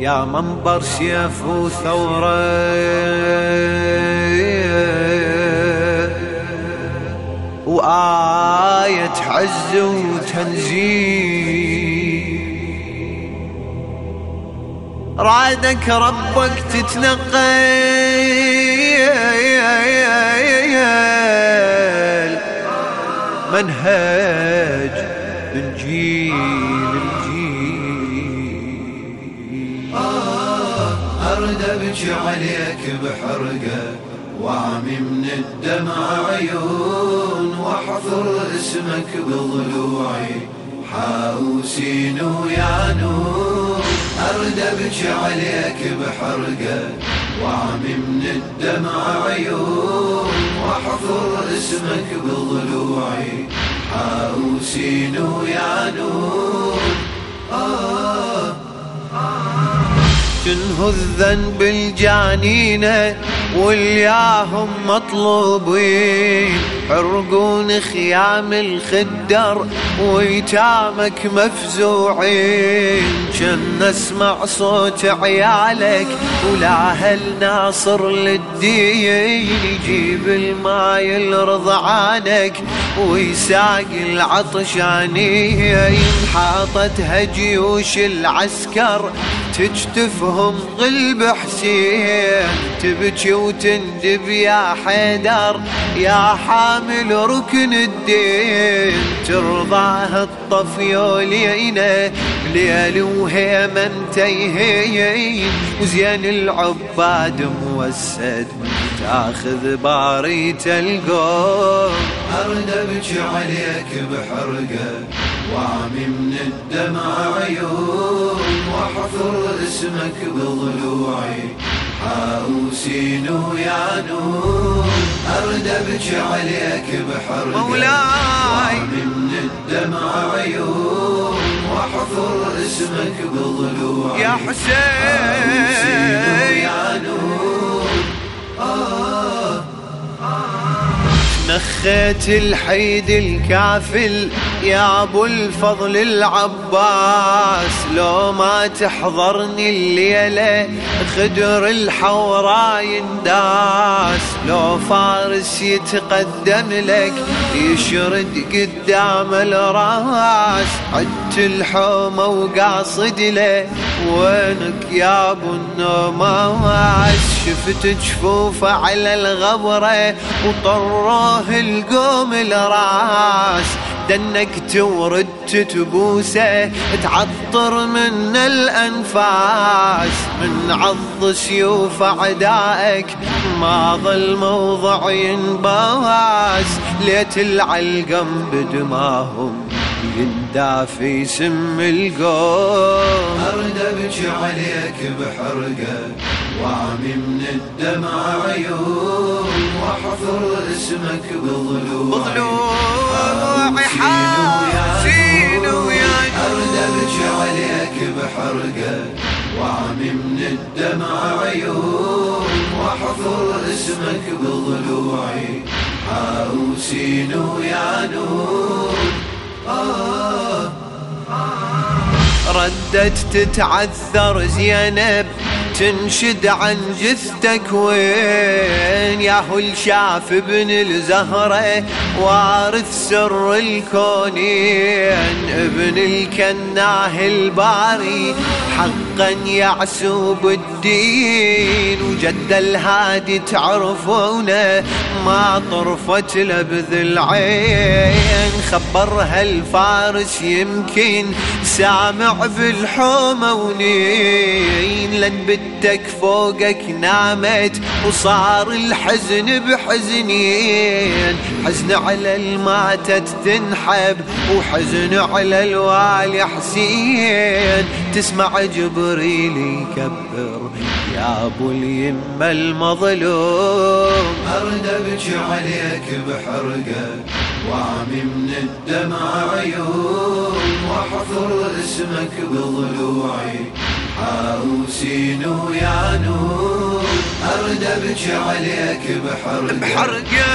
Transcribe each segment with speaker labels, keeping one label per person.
Speaker 1: يا منبر سيف وثورة وآية عز وتنزيل. رادك ربك تتنقل. منهج من جيل
Speaker 2: أرد أبكي عليك بحرقة وعمي من الدمع عيون واحفر اسمك بضلوعي. حاوسين ويا نور أرد أبكي عليك بحرقة وعمي من الدمع عيون واحفر اسمك بضلوعي. حاوسين ويا نور آه.
Speaker 1: شنه الذنب الجانينة والياهم مطلوبين. حرقون خيام الخدر ويتامك مفزوعين. كن نسمع صوت عيالك ولا هل ناصر للدين؟ يجيب الماي الرضعانك ويساق العطشانين. حاطتها جيوش العسكر تجتفهم غلب حسين تبكي وتندب يا حيدر يا حامل ركن الدين. ترضاه الطفيولينه بليل وهيمن تيهين وزين العباد موسد تاخذ باريت القوم.
Speaker 2: أرد أبكي عليك بحرقة وعمي من الدمع عيون. واحفر اسمك بضلوعي. حاوسين ويا نور أرد أبكي عليك بحرقة
Speaker 1: مولاي.
Speaker 2: من الدمع عيون واحفر اسمك بضلوعي.
Speaker 1: يا حسين.
Speaker 2: ويا نور
Speaker 1: نخيت الحيد الكافل يا أبو الفضل العباس لو ما تحضرني الليلة خدر الحورا ينداس لو فارس يتقدم لك يشرد قدام الراس. عدت الحومة وقاصد له وينك يا أبو النماس شفت جفوفه على الغبرة وطروه القوم الراس. دنكت وردت تبوسة تعطر من الأنفاس من عض سيوف أعدائك. ما ظل موضع ينباس ليت العلقم بدماهم يندافي سم القوم.
Speaker 2: أرد أبكي عليك بحرقة وعمي من الدمع عيون وأحفر اسمك بضلوعي
Speaker 1: بضلوعي
Speaker 2: اسمك بضلوعي. حاوسين ويا نور آه.
Speaker 1: ردت تتعثر زينب. تنشد عن جثتك وين يا هو شاف ابن الزهرة وارث سر الكونين؟ ابن الكناه الباري حقا يعسو بالدين وجد الهادي تعرفونه ما طرفت لبذ العين. خبرها الفارس يمكن سامع بالحومة ونين. لن بدك فوقك نامت وصار الحزن بحزنين. حزن على الماتت تنحب وحزن على الوالي حسين. تسمع جبريل يكبر يا أبو اليمة المظلوم.
Speaker 2: أرد أبكي عليك بحرقة وعمي من الدمع عيون. واحفر اسمك بضلوعي حاوسين ويا نور أبكي عليك بحرقة
Speaker 1: بحرقة.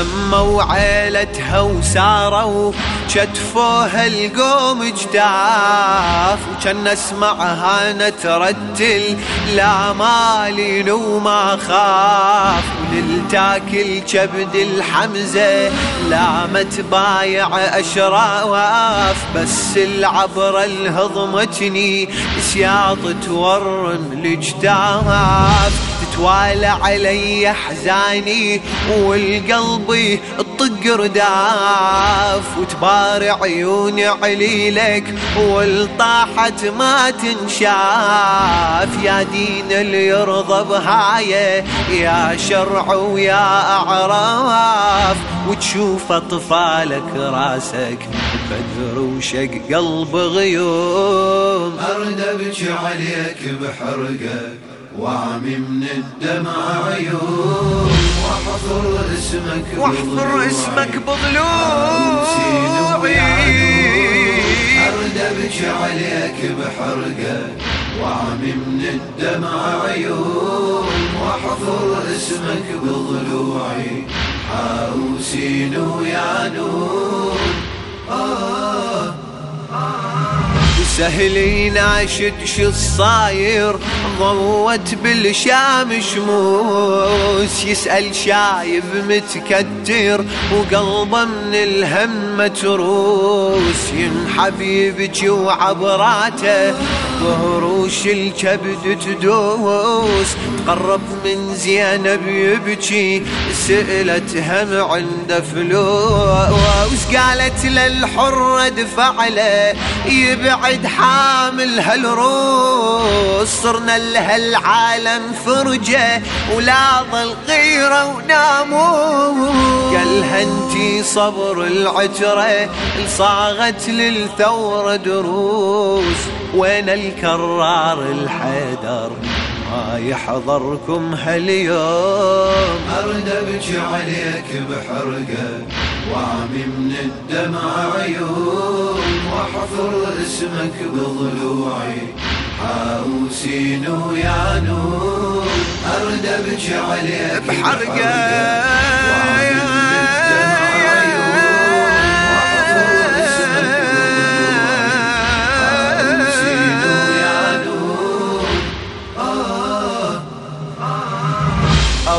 Speaker 1: لموا عيلتها وساروا شتفوها القوم اجتاف وكان اسمعها نترتل لا مالين وما خاف. وللتاكل كبد الحمزة لا متبايع أشراف. بس العبرة الهضمتني سياط تورم الاجتاف تتوالى علي احزاني والقلبي الطق رداف وتبارع عيوني عليلك والطاحت ما تنشاف. يا دين اللي يرضى بهايه يا شرع ويا أعراف. وتشوف أطفالك راسك بدر وشق قلب غيوم.
Speaker 2: ارد ابكي عليك بحرقك. وعمي من الدمع عيون. واحفر اسمك
Speaker 1: واحفر اسمك بضلوعي.
Speaker 2: أرد ابكي عليك بحرقك وعمي من الدمع عيون. واحفر اسمك بضلوعي. حاوسين ويا نور آه.
Speaker 1: سهلين عشد شو الصاير؟ ضوت بالشام شموس يسأل شايب متكدر وقلبه من الهم متروس ينحب يبكي وعبراته وهروش الكبد تدوس. تقرب من زينب يبكي سألت هم عنده فلوس. قالت للحرة دفع له يبعد حامل هالروس صرنا لهالعالم فرجة ولا ظل غيرة وناموس. قالها انتي صبر العجرة صاغت للثورة دروس. وين الكرار الحيدر؟ ما يحضركم هاليوم.
Speaker 2: أرد أبكي عليك بحرقة. وعمي من الدمع عيون واحفر اسمك بضلوعي. حاوسين ويا نور أرد أبكي عليك
Speaker 1: بحرقة.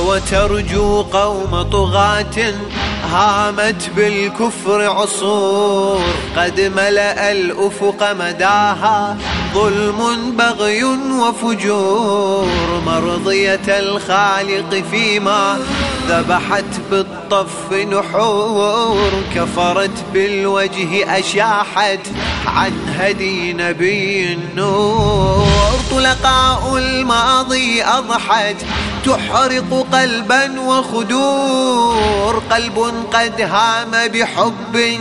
Speaker 1: وترجو قوم طغاة هامت بالكفر عصور قد ملأ الأفق مداها. ظلم بغي وفجور. مرضية الخالق فيما ذبحت بالطف نحور كفرت بالوجه أشاحت عن هدي نبي النور. طلقاء الماضي أضحت تحرق قلبا وخدور. قلب قد هام بحب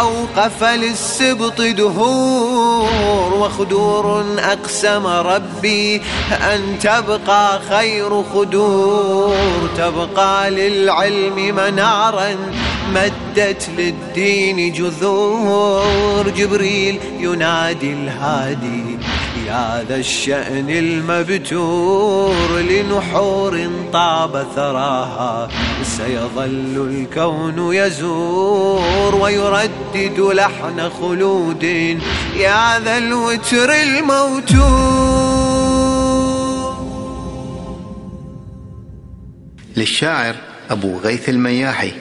Speaker 1: أوقف للسبط دهور. وخدور أقسم ربي أن تبقى خير خدور. تبقى للعلم منارا مدت للدين جذور. جبريل ينادي الهادي يا ذا الشأن المبتور لنحور طاب ثراها سيظل الكون يزور. ويردد لحن خلود يا ذا الوتر الموتور.
Speaker 3: للشاعر أبو غيث المياحي.